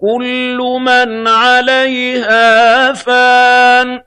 كُلُّ مَنْ عَلَيْهَا فَانٍ.